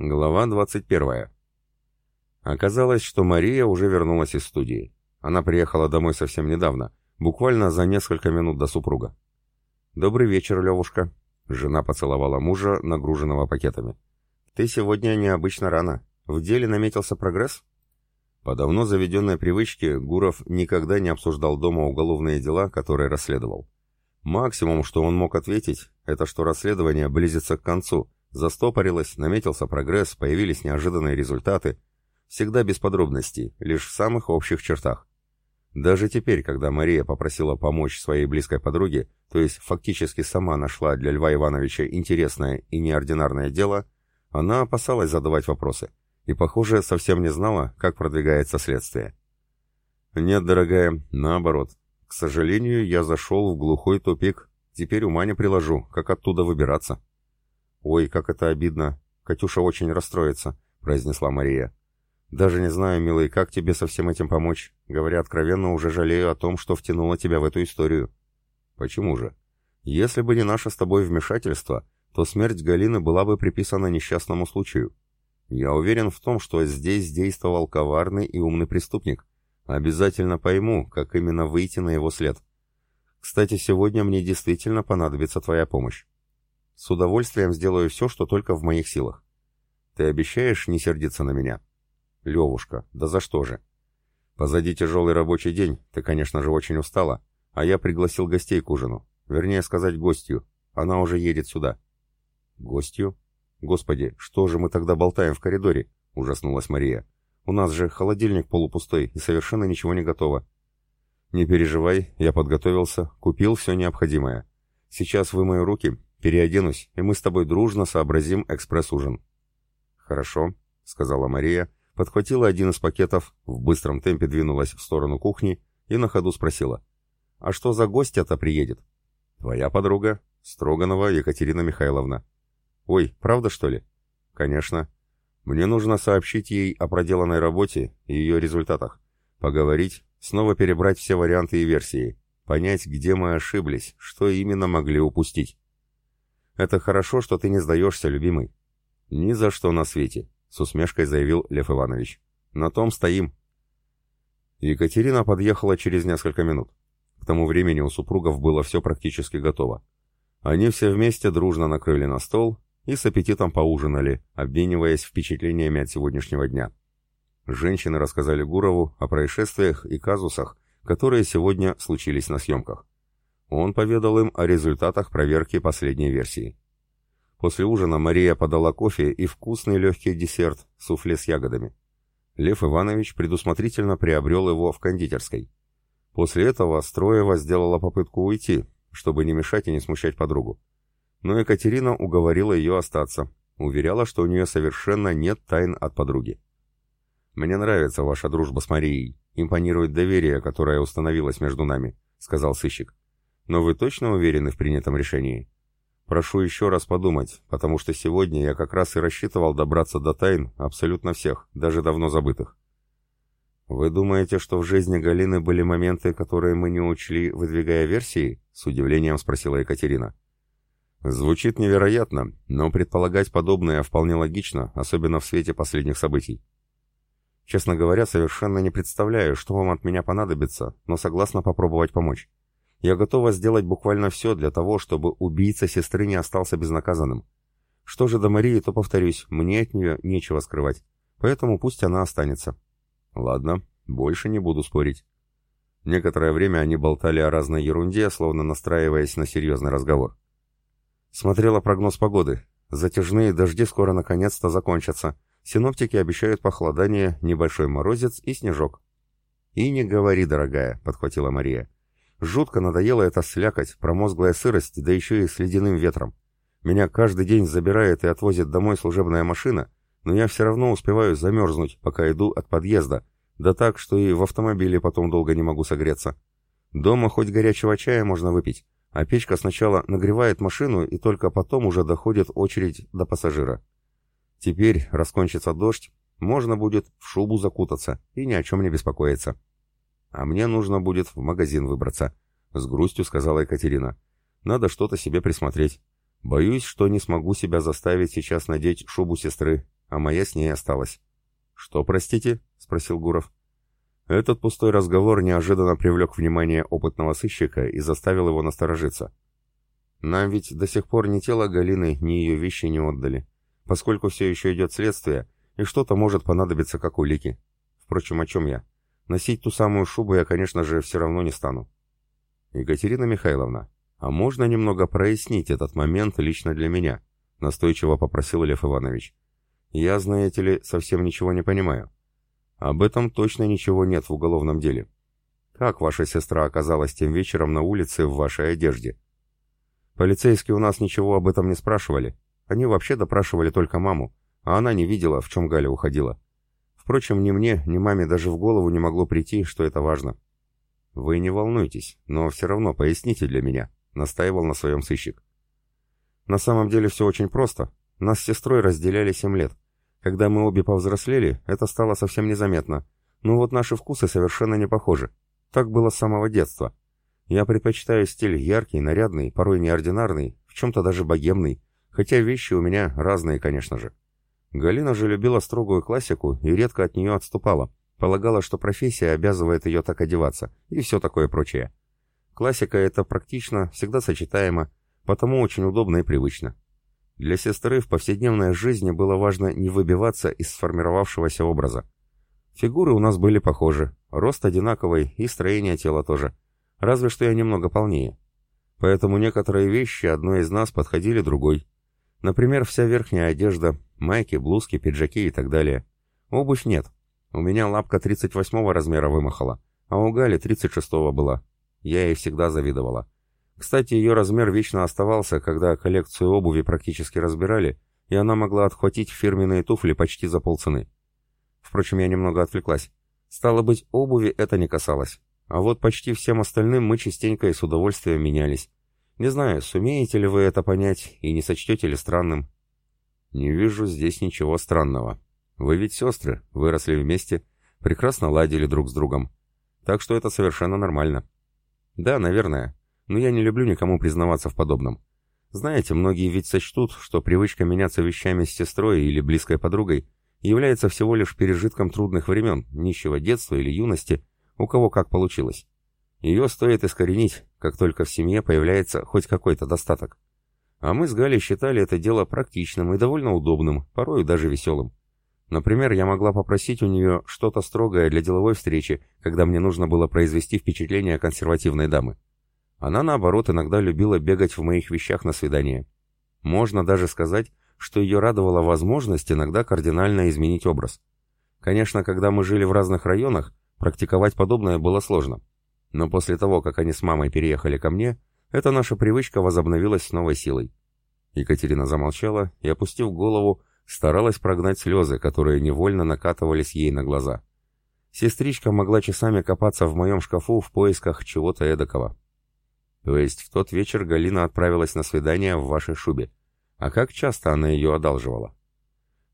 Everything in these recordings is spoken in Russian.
Глава 21. Оказалось, что Мария уже вернулась из студии. Она приехала домой совсем недавно, буквально за несколько минут до супруга. «Добрый вечер, Левушка». Жена поцеловала мужа, нагруженного пакетами. «Ты сегодня необычно рано. В деле наметился прогресс?» По давно заведенной привычке Гуров никогда не обсуждал дома уголовные дела, которые расследовал. Максимум, что он мог ответить, это что расследование близится к концу – Застопорилось, наметился прогресс, появились неожиданные результаты. Всегда без подробностей, лишь в самых общих чертах. Даже теперь, когда Мария попросила помочь своей близкой подруге, то есть фактически сама нашла для Льва Ивановича интересное и неординарное дело, она опасалась задавать вопросы и, похоже, совсем не знала, как продвигается следствие. «Нет, дорогая, наоборот. К сожалению, я зашел в глухой тупик. Теперь ума не приложу, как оттуда выбираться». «Ой, как это обидно! Катюша очень расстроится», — произнесла Мария. «Даже не знаю, милый, как тебе со всем этим помочь. Говоря откровенно, уже жалею о том, что втянула тебя в эту историю». «Почему же? Если бы не наше с тобой вмешательство, то смерть Галины была бы приписана несчастному случаю. Я уверен в том, что здесь действовал коварный и умный преступник. Обязательно пойму, как именно выйти на его след. Кстати, сегодня мне действительно понадобится твоя помощь. С удовольствием сделаю все, что только в моих силах. Ты обещаешь не сердиться на меня? Левушка, да за что же? Позади тяжелый рабочий день, ты, конечно же, очень устала, а я пригласил гостей к ужину. Вернее сказать, гостью. Она уже едет сюда. Гостью? Господи, что же мы тогда болтаем в коридоре? Ужаснулась Мария. У нас же холодильник полупустой и совершенно ничего не готово. Не переживай, я подготовился, купил все необходимое. Сейчас вымою руки Переоденусь, и мы с тобой дружно сообразим экспресс-ужин». «Хорошо», — сказала Мария, подхватила один из пакетов, в быстром темпе двинулась в сторону кухни и на ходу спросила. «А что за гость-то приедет?» «Твоя подруга, Строганова Екатерина Михайловна». «Ой, правда, что ли?» «Конечно. Мне нужно сообщить ей о проделанной работе и ее результатах. Поговорить, снова перебрать все варианты и версии, понять, где мы ошиблись, что именно могли упустить». «Это хорошо, что ты не сдаешься, любимый». «Ни за что на свете», — с усмешкой заявил Лев Иванович. «На том стоим». Екатерина подъехала через несколько минут. К тому времени у супругов было все практически готово. Они все вместе дружно накрыли на стол и с аппетитом поужинали, обмениваясь впечатлениями от сегодняшнего дня. Женщины рассказали Гурову о происшествиях и казусах, которые сегодня случились на съемках. Он поведал им о результатах проверки последней версии. После ужина Мария подала кофе и вкусный легкий десерт, суфле с ягодами. Лев Иванович предусмотрительно приобрел его в кондитерской. После этого Строева сделала попытку уйти, чтобы не мешать и не смущать подругу. Но Екатерина уговорила ее остаться, уверяла, что у нее совершенно нет тайн от подруги. «Мне нравится ваша дружба с Марией, импонирует доверие, которое установилось между нами», — сказал сыщик. Но вы точно уверены в принятом решении? Прошу еще раз подумать, потому что сегодня я как раз и рассчитывал добраться до тайн абсолютно всех, даже давно забытых. Вы думаете, что в жизни Галины были моменты, которые мы не учли, выдвигая версии? С удивлением спросила Екатерина. Звучит невероятно, но предполагать подобное вполне логично, особенно в свете последних событий. Честно говоря, совершенно не представляю, что вам от меня понадобится, но согласна попробовать помочь. Я готова сделать буквально все для того, чтобы убийца сестры не остался безнаказанным. Что же до Марии, то, повторюсь, мне от нее нечего скрывать. Поэтому пусть она останется. Ладно, больше не буду спорить. Некоторое время они болтали о разной ерунде, словно настраиваясь на серьезный разговор. Смотрела прогноз погоды. Затяжные дожди скоро наконец-то закончатся. Синоптики обещают похолодание, небольшой морозец и снежок. «И не говори, дорогая», — подхватила Мария. Жутко надоела эта слякоть, промозглая сырость, да еще и с ледяным ветром. Меня каждый день забирает и отвозит домой служебная машина, но я все равно успеваю замерзнуть, пока иду от подъезда, да так, что и в автомобиле потом долго не могу согреться. Дома хоть горячего чая можно выпить, а печка сначала нагревает машину и только потом уже доходит очередь до пассажира. Теперь, раскончится дождь, можно будет в шубу закутаться и ни о чем не беспокоиться. «А мне нужно будет в магазин выбраться», — с грустью сказала Екатерина. «Надо что-то себе присмотреть. Боюсь, что не смогу себя заставить сейчас надеть шубу сестры. а моя с ней осталась. «Что, простите?» — спросил Гуров. Этот пустой разговор неожиданно привлек внимание опытного сыщика и заставил его насторожиться. «Нам ведь до сих пор ни тело Галины, ни ее вещи не отдали, поскольку все еще идет следствие, и что-то может понадобиться как улики. Впрочем, о чем я? Носить ту самую шубу я, конечно же, все равно не стану». «Екатерина Михайловна, а можно немного прояснить этот момент лично для меня?» — настойчиво попросил Лев Иванович. «Я, знаете ли, совсем ничего не понимаю». Об этом точно ничего нет в уголовном деле. Как ваша сестра оказалась тем вечером на улице в вашей одежде? Полицейские у нас ничего об этом не спрашивали. Они вообще допрашивали только маму, а она не видела, в чем Галя уходила. Впрочем, ни мне, ни маме даже в голову не могло прийти, что это важно. Вы не волнуйтесь, но все равно поясните для меня, настаивал на своем сыщик. На самом деле все очень просто. Нас с сестрой разделяли семь лет. Когда мы обе повзрослели, это стало совсем незаметно. Но вот наши вкусы совершенно не похожи. Так было с самого детства. Я предпочитаю стиль яркий, нарядный, порой неординарный, в чем-то даже богемный, хотя вещи у меня разные, конечно же. Галина же любила строгую классику и редко от нее отступала, полагала, что профессия обязывает ее так одеваться, и все такое прочее. Классика — это практично, всегда сочетаемо, потому очень удобно и привычно. Для сестры в повседневной жизни было важно не выбиваться из сформировавшегося образа. Фигуры у нас были похожи, рост одинаковый и строение тела тоже, разве что я немного полнее. Поэтому некоторые вещи одной из нас подходили другой. Например, вся верхняя одежда, майки, блузки, пиджаки и так далее. Обувь нет. У меня лапка 38 размера вымахала, а у Гали 36 была. Я ей всегда завидовала. Кстати, ее размер вечно оставался, когда коллекцию обуви практически разбирали, и она могла отхватить фирменные туфли почти за полцены. Впрочем, я немного отвлеклась. Стало быть, обуви это не касалось. А вот почти всем остальным мы частенько и с удовольствием менялись. Не знаю, сумеете ли вы это понять и не сочтете ли странным. Не вижу здесь ничего странного. Вы ведь сестры, выросли вместе, прекрасно ладили друг с другом. Так что это совершенно нормально. Да, наверное, но я не люблю никому признаваться в подобном. Знаете, многие ведь сочтут, что привычка меняться вещами с сестрой или близкой подругой является всего лишь пережитком трудных времен, нищего детства или юности, у кого как получилось. Ее стоит искоренить, как только в семье появляется хоть какой-то достаток. А мы с Галей считали это дело практичным и довольно удобным, порой даже веселым. Например, я могла попросить у нее что-то строгое для деловой встречи, когда мне нужно было произвести впечатление консервативной дамы. Она, наоборот, иногда любила бегать в моих вещах на свидание. Можно даже сказать, что ее радовала возможность иногда кардинально изменить образ. Конечно, когда мы жили в разных районах, практиковать подобное было сложно. Но после того, как они с мамой переехали ко мне, эта наша привычка возобновилась с новой силой. Екатерина замолчала и, опустив голову, старалась прогнать слезы, которые невольно накатывались ей на глаза. Сестричка могла часами копаться в моем шкафу в поисках чего-то эдакого. То есть в тот вечер Галина отправилась на свидание в вашей шубе. А как часто она ее одалживала?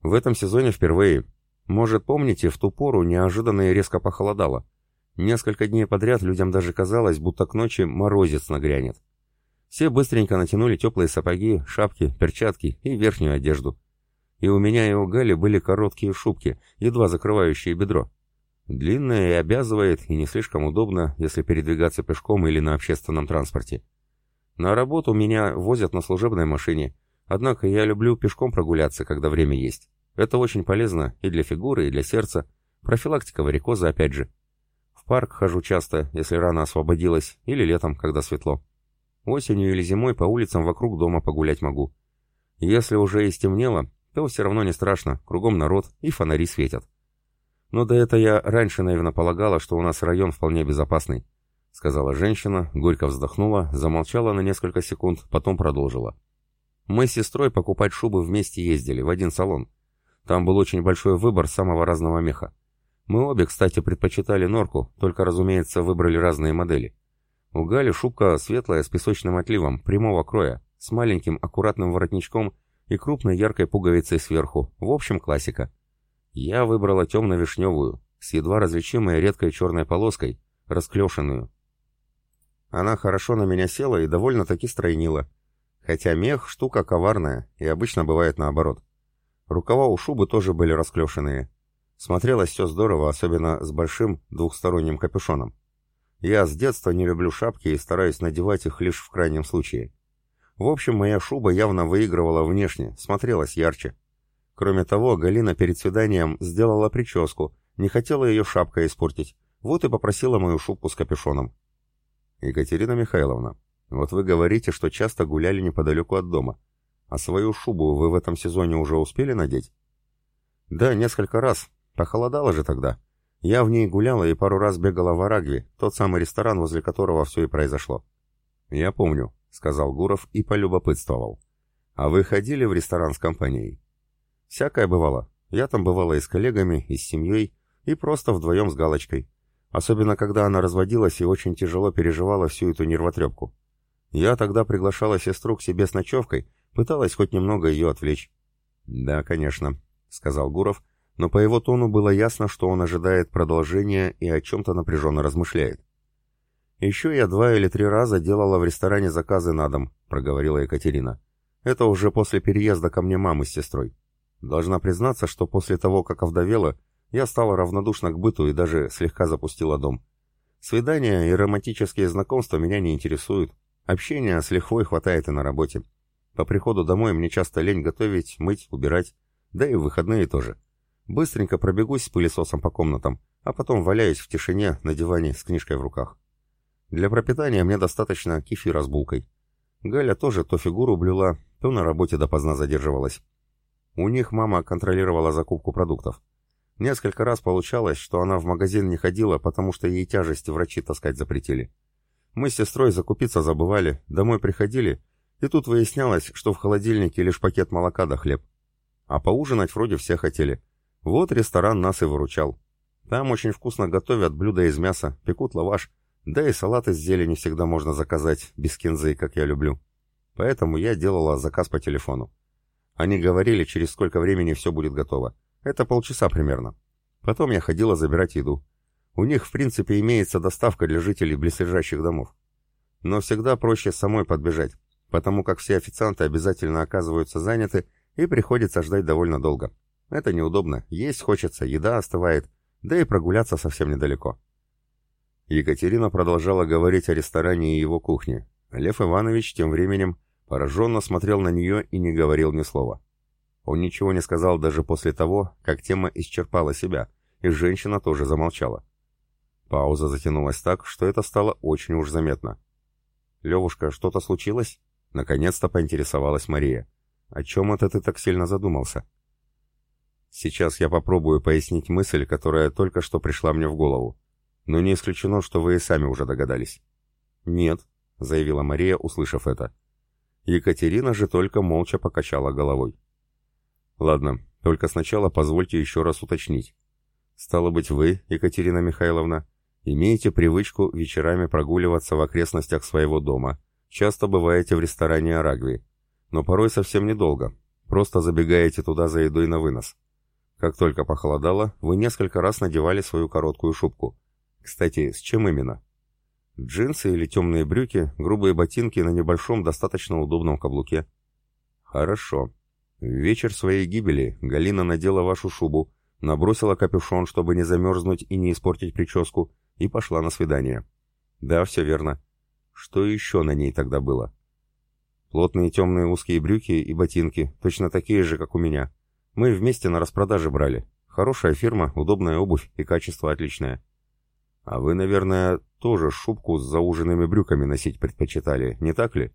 В этом сезоне впервые. Может, помните, в ту пору неожиданно и резко похолодало. Несколько дней подряд людям даже казалось, будто к ночи морозец нагрянет. Все быстренько натянули теплые сапоги, шапки, перчатки и верхнюю одежду. И у меня и у Гали были короткие шубки, едва закрывающие бедро. Длинная и обязывает, и не слишком удобно, если передвигаться пешком или на общественном транспорте. На работу меня возят на служебной машине, однако я люблю пешком прогуляться, когда время есть. Это очень полезно и для фигуры, и для сердца. Профилактика варикоза опять же. Парк хожу часто, если рано освободилась, или летом, когда светло. Осенью или зимой по улицам вокруг дома погулять могу. Если уже и стемнело, то все равно не страшно, кругом народ и фонари светят. Но до это я раньше, наверное, полагала, что у нас район вполне безопасный», — сказала женщина, горько вздохнула, замолчала на несколько секунд, потом продолжила. «Мы с сестрой покупать шубы вместе ездили, в один салон. Там был очень большой выбор самого разного меха. Мы обе, кстати, предпочитали норку, только, разумеется, выбрали разные модели. У Гали шубка светлая с песочным отливом, прямого кроя, с маленьким аккуратным воротничком и крупной яркой пуговицей сверху, в общем, классика. Я выбрала темно-вишневую, с едва различимой редкой черной полоской, расклешенную. Она хорошо на меня села и довольно-таки стройнила. Хотя мех — штука коварная, и обычно бывает наоборот. Рукава у шубы тоже были расклешенные. Смотрелось все здорово, особенно с большим двухсторонним капюшоном. Я с детства не люблю шапки и стараюсь надевать их лишь в крайнем случае. В общем, моя шуба явно выигрывала внешне, смотрелась ярче. Кроме того, Галина перед свиданием сделала прическу, не хотела ее шапкой испортить, вот и попросила мою шубку с капюшоном. Екатерина Михайловна, вот вы говорите, что часто гуляли неподалеку от дома. А свою шубу вы в этом сезоне уже успели надеть? Да, несколько раз. Похолодало же тогда. Я в ней гуляла и пару раз бегала в Арагве, тот самый ресторан, возле которого все и произошло. Я помню, сказал Гуров и полюбопытствовал. А вы ходили в ресторан с компанией? Всякое бывало. Я там бывала и с коллегами, и с семьей, и просто вдвоем с галочкой. Особенно, когда она разводилась и очень тяжело переживала всю эту нервотрепку. Я тогда приглашала сестру к себе с ночевкой, пыталась хоть немного ее отвлечь. «Да, конечно», — сказал Гуров, но по его тону было ясно, что он ожидает продолжения и о чем-то напряженно размышляет. «Еще я два или три раза делала в ресторане заказы на дом», — проговорила Екатерина. «Это уже после переезда ко мне мамы с сестрой. Должна признаться, что после того, как овдовела, я стала равнодушна к быту и даже слегка запустила дом. Свидания и романтические знакомства меня не интересуют. Общения с лихвой хватает и на работе. По приходу домой мне часто лень готовить, мыть, убирать. Да и в выходные тоже. Быстренько пробегусь с пылесосом по комнатам, а потом валяюсь в тишине на диване с книжкой в руках. Для пропитания мне достаточно кефира с булкой. Галя тоже то фигуру блюла, то на работе допоздна задерживалась. У них мама контролировала закупку продуктов. Несколько раз получалось, что она в магазин не ходила, потому что ей тяжести врачи таскать запретили. Мы с сестрой закупиться забывали, домой приходили, и тут выяснялось, что в холодильнике лишь пакет молока да хлеб. А поужинать вроде все хотели. Вот ресторан нас и выручал. Там очень вкусно готовят блюда из мяса, пекут лаваш, да и салат из зелени всегда можно заказать, без кинзы, как я люблю. Поэтому я делала заказ по телефону. Они говорили, через сколько времени все будет готово. Это полчаса примерно. Потом я ходила забирать еду. У них, в принципе, имеется доставка для жителей близлежащих домов. Но всегда проще самой подбежать, потому как все официанты обязательно оказываются заняты и приходится ждать довольно долго. Это неудобно, есть хочется, еда остывает, да и прогуляться совсем недалеко. Екатерина продолжала говорить о ресторане и его кухне. Лев Иванович тем временем пораженно смотрел на нее и не говорил ни слова. Он ничего не сказал даже после того, как тема исчерпала себя, и женщина тоже замолчала. Пауза затянулась так, что это стало очень уж заметно. «Левушка, что-то случилось?» Наконец-то поинтересовалась Мария. «О чем это ты так сильно задумался?» «Сейчас я попробую пояснить мысль, которая только что пришла мне в голову. Но не исключено, что вы и сами уже догадались». «Нет», — заявила Мария, услышав это. Екатерина же только молча покачала головой. «Ладно, только сначала позвольте еще раз уточнить. Стало быть, вы, Екатерина Михайловна, Имеете привычку вечерами прогуливаться в окрестностях своего дома. Часто бываете в ресторане Арагви. Но порой совсем недолго. Просто забегаете туда за едой на вынос. Как только похолодало, вы несколько раз надевали свою короткую шубку. Кстати, с чем именно? Джинсы или темные брюки, грубые ботинки на небольшом, достаточно удобном каблуке. Хорошо. В вечер своей гибели Галина надела вашу шубу, набросила капюшон, чтобы не замерзнуть и не испортить прическу, и пошла на свидание. Да, все верно. Что еще на ней тогда было? Плотные темные узкие брюки и ботинки, точно такие же, как у меня. Мы вместе на распродаже брали. Хорошая фирма, удобная обувь и качество отличное. А вы, наверное, тоже шубку с зауженными брюками носить предпочитали, не так ли?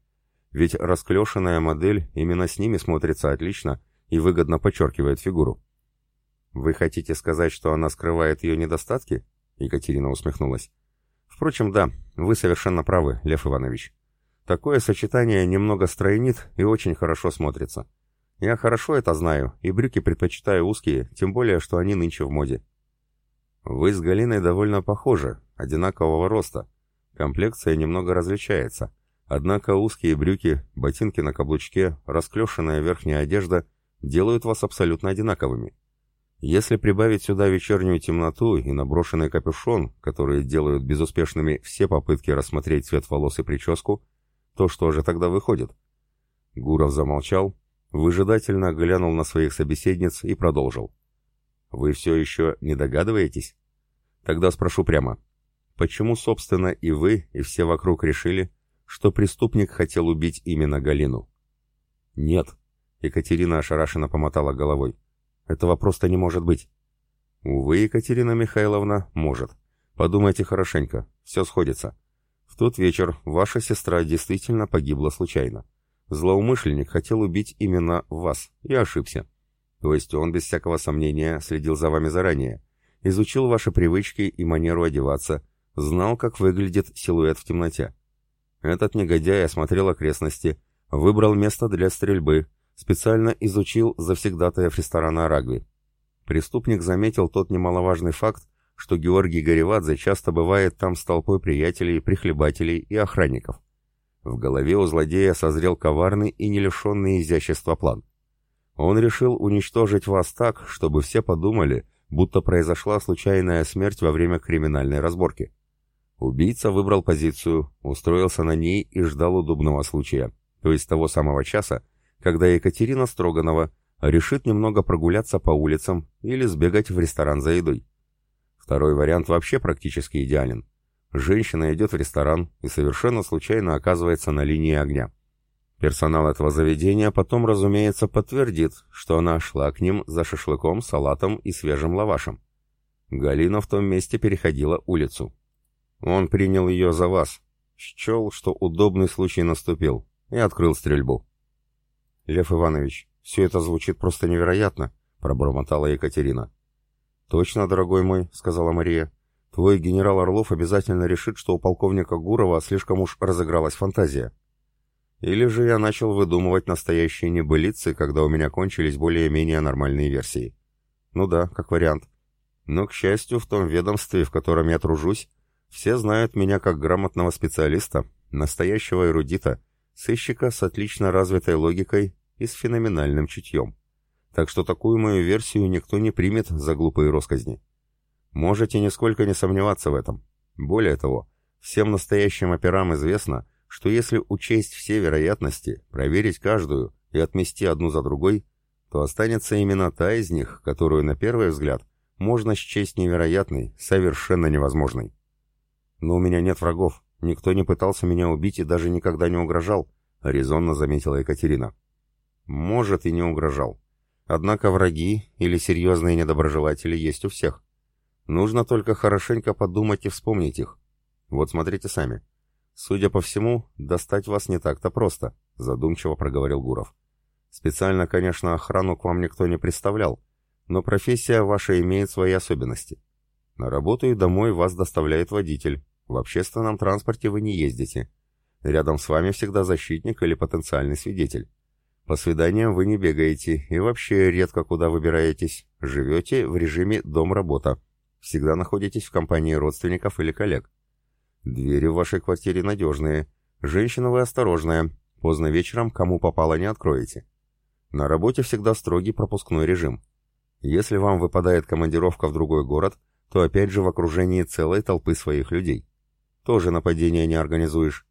Ведь расклешенная модель именно с ними смотрится отлично и выгодно подчеркивает фигуру. Вы хотите сказать, что она скрывает ее недостатки? Екатерина усмехнулась. Впрочем, да, вы совершенно правы, Лев Иванович. Такое сочетание немного стройнит и очень хорошо смотрится. Я хорошо это знаю, и брюки предпочитаю узкие, тем более, что они нынче в моде. Вы с Галиной довольно похожи, одинакового роста. Комплекция немного различается. Однако узкие брюки, ботинки на каблучке, расклешенная верхняя одежда делают вас абсолютно одинаковыми. Если прибавить сюда вечернюю темноту и наброшенный капюшон, которые делают безуспешными все попытки рассмотреть цвет волос и прическу, то что же тогда выходит? Гуров замолчал, выжидательно глянул на своих собеседниц и продолжил. «Вы все еще не догадываетесь? Тогда спрошу прямо. Почему, собственно, и вы, и все вокруг решили, что преступник хотел убить именно Галину?» «Нет», — Екатерина ошарашенно помотала головой. «Этого просто не может быть». «Увы, Екатерина Михайловна, может. Подумайте хорошенько, все сходится. В тот вечер ваша сестра действительно погибла случайно. Злоумышленник хотел убить именно вас и ошибся. То есть он без всякого сомнения следил за вами заранее, изучил ваши привычки и манеру одеваться, знал, как выглядит силуэт в темноте. Этот негодяй осмотрел окрестности, выбрал место для стрельбы, специально изучил завсегдатаев ресторана «Арагви». Преступник заметил тот немаловажный факт, что Георгий Горевадзе часто бывает там с толпой приятелей, прихлебателей и охранников. В голове у злодея созрел коварный и не лишенный изящества план. Он решил уничтожить вас так, чтобы все подумали, будто произошла случайная смерть во время криминальной разборки. Убийца выбрал позицию, устроился на ней и ждал удобного случая, то есть того самого часа, когда Екатерина Строганова решит немного прогуляться по улицам или сбегать в ресторан за едой. Второй вариант вообще практически идеален. Женщина идет в ресторан и совершенно случайно оказывается на линии огня. Персонал этого заведения потом, разумеется, подтвердит, что она шла к ним за шашлыком, салатом и свежим лавашем. Галина в том месте переходила улицу. Он принял ее за вас, счел, что удобный случай наступил, и открыл стрельбу. «Лев Иванович, все это звучит просто невероятно», — пробормотала Екатерина. «Точно, дорогой мой», — сказала Мария. «Твой генерал Орлов обязательно решит, что у полковника Гурова слишком уж разыгралась фантазия. Или же я начал выдумывать настоящие небылицы, когда у меня кончились более-менее нормальные версии. Ну да, как вариант. Но, к счастью, в том ведомстве, в котором я тружусь, все знают меня как грамотного специалиста, настоящего эрудита, сыщика с отлично развитой логикой и с феноменальным чутьем так что такую мою версию никто не примет за глупые росказни. Можете нисколько не сомневаться в этом. Более того, всем настоящим операм известно, что если учесть все вероятности, проверить каждую и отмести одну за другой, то останется именно та из них, которую на первый взгляд можно счесть невероятной, совершенно невозможной. Но у меня нет врагов, никто не пытался меня убить и даже никогда не угрожал, резонно заметила Екатерина. Может и не угрожал, Однако враги или серьезные недоброжелатели есть у всех. Нужно только хорошенько подумать и вспомнить их. Вот смотрите сами. Судя по всему, достать вас не так-то просто, задумчиво проговорил Гуров. Специально, конечно, охрану к вам никто не представлял, но профессия ваша имеет свои особенности. На работу и домой вас доставляет водитель. В общественном транспорте вы не ездите. Рядом с вами всегда защитник или потенциальный свидетель. По свиданиям вы не бегаете и вообще редко куда выбираетесь. Живете в режиме дом-работа. Всегда находитесь в компании родственников или коллег. Двери в вашей квартире надежные. Женщина вы осторожная. Поздно вечером кому попало не откроете. На работе всегда строгий пропускной режим. Если вам выпадает командировка в другой город, то опять же в окружении целой толпы своих людей. Тоже нападение не организуешь.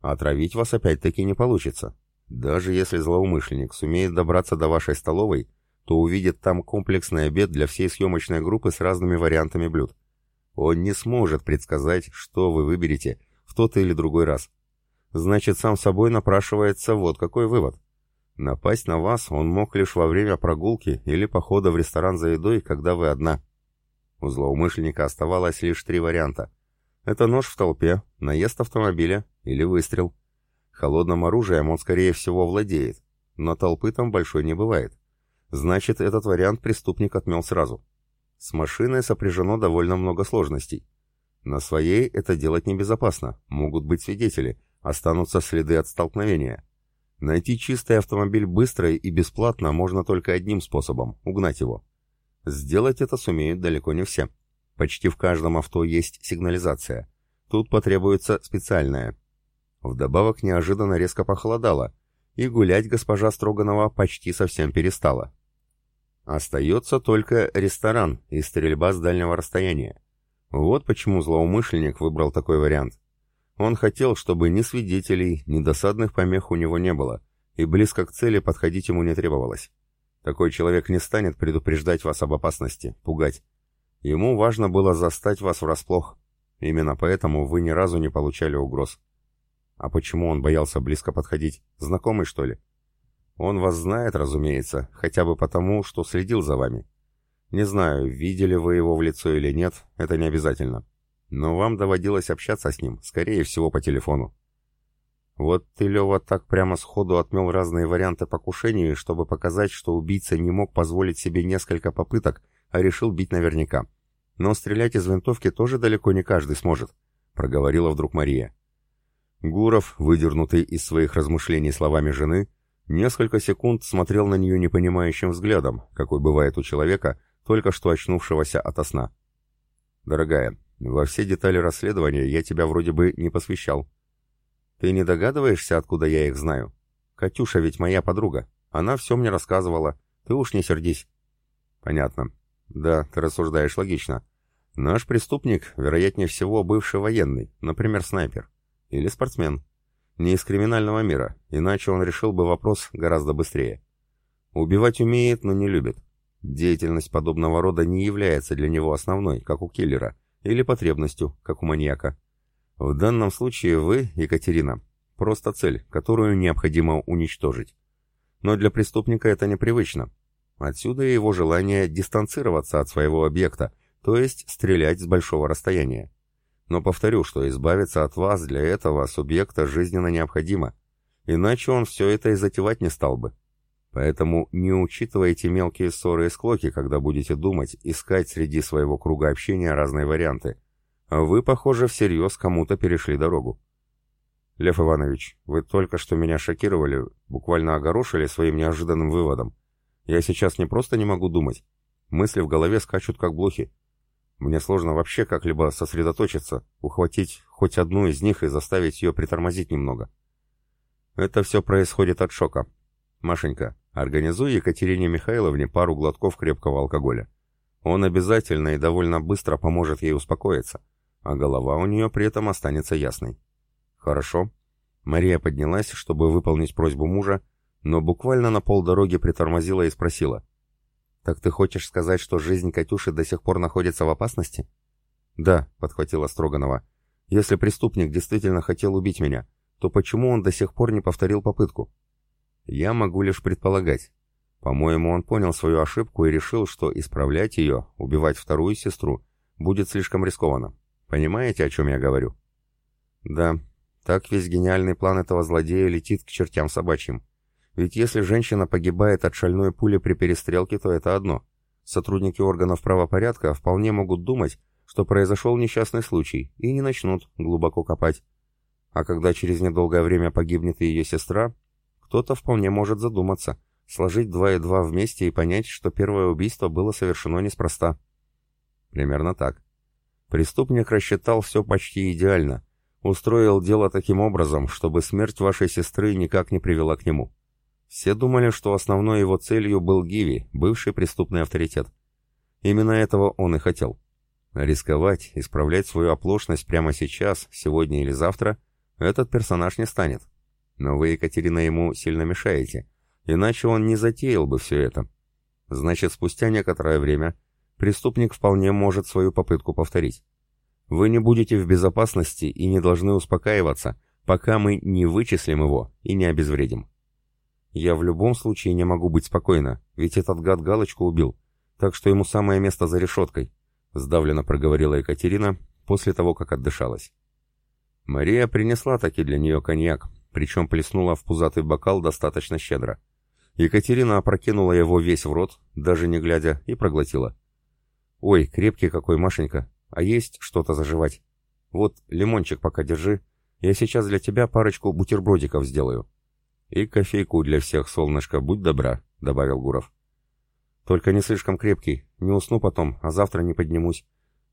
Отравить вас опять-таки не получится. Даже если злоумышленник сумеет добраться до вашей столовой, то увидит там комплексный обед для всей съемочной группы с разными вариантами блюд. Он не сможет предсказать, что вы выберете в тот или другой раз. Значит, сам собой напрашивается вот какой вывод. Напасть на вас он мог лишь во время прогулки или похода в ресторан за едой, когда вы одна. У злоумышленника оставалось лишь три варианта. Это нож в толпе, наезд автомобиля или выстрел. Холодным оружием он, скорее всего, владеет, но толпы там большой не бывает. Значит, этот вариант преступник отмел сразу. С машиной сопряжено довольно много сложностей. На своей это делать небезопасно, могут быть свидетели, останутся следы от столкновения. Найти чистый автомобиль быстро и бесплатно можно только одним способом – угнать его. Сделать это сумеют далеко не все. Почти в каждом авто есть сигнализация. Тут потребуется специальная, Вдобавок неожиданно резко похолодало, и гулять госпожа Строганова почти совсем перестала. Остается только ресторан и стрельба с дальнего расстояния. Вот почему злоумышленник выбрал такой вариант. Он хотел, чтобы ни свидетелей, ни досадных помех у него не было, и близко к цели подходить ему не требовалось. Такой человек не станет предупреждать вас об опасности, пугать. Ему важно было застать вас врасплох. Именно поэтому вы ни разу не получали угроз. А почему он боялся близко подходить? Знакомый, что ли? Он вас знает, разумеется, хотя бы потому, что следил за вами. Не знаю, видели вы его в лицо или нет, это не обязательно. Но вам доводилось общаться с ним, скорее всего, по телефону. Вот ты, Лева, так прямо сходу отмел разные варианты покушений, чтобы показать, что убийца не мог позволить себе несколько попыток, а решил бить наверняка. Но стрелять из винтовки тоже далеко не каждый сможет, проговорила вдруг Мария. Гуров, выдернутый из своих размышлений словами жены, несколько секунд смотрел на нее непонимающим взглядом, какой бывает у человека, только что очнувшегося ото сна. «Дорогая, во все детали расследования я тебя вроде бы не посвящал. Ты не догадываешься, откуда я их знаю? Катюша ведь моя подруга. Она все мне рассказывала. Ты уж не сердись». «Понятно. Да, ты рассуждаешь логично. Наш преступник, вероятнее всего, бывший военный, например, снайпер. Или спортсмен. Не из криминального мира, иначе он решил бы вопрос гораздо быстрее. Убивать умеет, но не любит. Деятельность подобного рода не является для него основной, как у киллера, или потребностью, как у маньяка. В данном случае вы, Екатерина, просто цель, которую необходимо уничтожить. Но для преступника это непривычно. Отсюда его желание дистанцироваться от своего объекта, то есть стрелять с большого расстояния. Но повторю, что избавиться от вас для этого субъекта жизненно необходимо, иначе он все это и затевать не стал бы. Поэтому не учитывайте мелкие ссоры и склоки, когда будете думать, искать среди своего круга общения разные варианты. Вы, похоже, всерьез кому-то перешли дорогу. Лев Иванович, вы только что меня шокировали, буквально огорошили своим неожиданным выводом. Я сейчас не просто не могу думать. Мысли в голове скачут как блохи. Мне сложно вообще как-либо сосредоточиться, ухватить хоть одну из них и заставить ее притормозить немного. Это все происходит от шока. Машенька, организуй Екатерине Михайловне пару глотков крепкого алкоголя. Он обязательно и довольно быстро поможет ей успокоиться, а голова у нее при этом останется ясной. Хорошо. Мария поднялась, чтобы выполнить просьбу мужа, но буквально на полдороги притормозила и спросила. «Так ты хочешь сказать, что жизнь Катюши до сих пор находится в опасности?» «Да», — подхватила Строганова. «Если преступник действительно хотел убить меня, то почему он до сих пор не повторил попытку?» «Я могу лишь предполагать. По-моему, он понял свою ошибку и решил, что исправлять ее, убивать вторую сестру, будет слишком рискованно. Понимаете, о чем я говорю?» «Да, так весь гениальный план этого злодея летит к чертям собачьим. Ведь если женщина погибает от шальной пули при перестрелке, то это одно. Сотрудники органов правопорядка вполне могут думать, что произошел несчастный случай, и не начнут глубоко копать. А когда через недолгое время погибнет и ее сестра, кто-то вполне может задуматься, сложить два и два вместе и понять, что первое убийство было совершено неспроста. Примерно так. Преступник рассчитал все почти идеально, устроил дело таким образом, чтобы смерть вашей сестры никак не привела к нему. Все думали, что основной его целью был Гиви, бывший преступный авторитет. Именно этого он и хотел. Рисковать, исправлять свою оплошность прямо сейчас, сегодня или завтра, этот персонаж не станет. Но вы, Екатерина, ему сильно мешаете, иначе он не затеял бы все это. Значит, спустя некоторое время преступник вполне может свою попытку повторить. Вы не будете в безопасности и не должны успокаиваться, пока мы не вычислим его и не обезвредим. Я в любом случае не могу быть спокойна, ведь этот гад галочку убил, так что ему самое место за решеткой», — сдавленно проговорила Екатерина после того, как отдышалась. Мария принесла таки для нее коньяк, причем плеснула в пузатый бокал достаточно щедро. Екатерина опрокинула его весь в рот, даже не глядя, и проглотила. «Ой, крепкий какой, Машенька, а есть что-то заживать? Вот, лимончик пока держи, я сейчас для тебя парочку бутербродиков сделаю». «И кофейку для всех, солнышко, будь добра», — добавил Гуров. «Только не слишком крепкий, не усну потом, а завтра не поднимусь.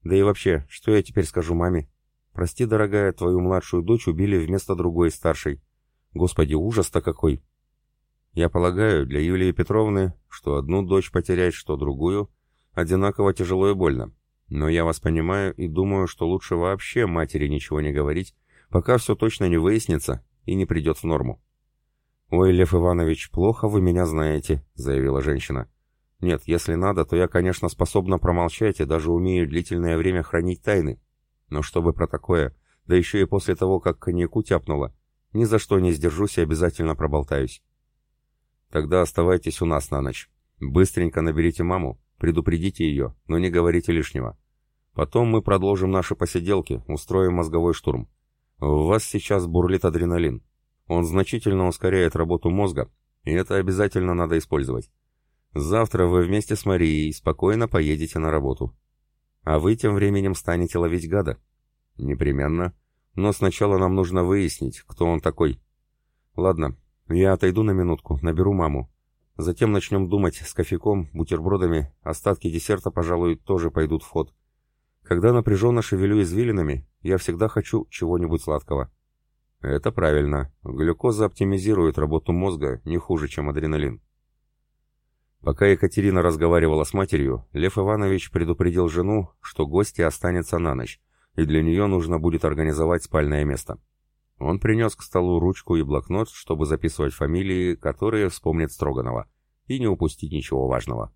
Да и вообще, что я теперь скажу маме? Прости, дорогая, твою младшую дочь убили вместо другой старшей. Господи, ужас-то какой!» «Я полагаю, для Юлии Петровны, что одну дочь потерять, что другую, одинаково тяжело и больно. Но я вас понимаю и думаю, что лучше вообще матери ничего не говорить, пока все точно не выяснится и не придет в норму. «Ой, Лев Иванович, плохо вы меня знаете», — заявила женщина. «Нет, если надо, то я, конечно, способна промолчать и даже умею длительное время хранить тайны. Но чтобы про такое, да еще и после того, как коньяку тяпнула, ни за что не сдержусь и обязательно проболтаюсь». «Тогда оставайтесь у нас на ночь. Быстренько наберите маму, предупредите ее, но не говорите лишнего. Потом мы продолжим наши посиделки, устроим мозговой штурм. В вас сейчас бурлит адреналин. Он значительно ускоряет работу мозга, и это обязательно надо использовать. Завтра вы вместе с Марией спокойно поедете на работу. А вы тем временем станете ловить гада. Непременно. Но сначала нам нужно выяснить, кто он такой. Ладно, я отойду на минутку, наберу маму. Затем начнем думать с кофейком, бутербродами, остатки десерта, пожалуй, тоже пойдут в ход. Когда напряженно шевелю извилинами, я всегда хочу чего-нибудь сладкого. Это правильно. Глюкоза оптимизирует работу мозга не хуже, чем адреналин. Пока Екатерина разговаривала с матерью, Лев Иванович предупредил жену, что гости останется на ночь, и для нее нужно будет организовать спальное место. Он принес к столу ручку и блокнот, чтобы записывать фамилии, которые вспомнит Строганова, и не упустить ничего важного.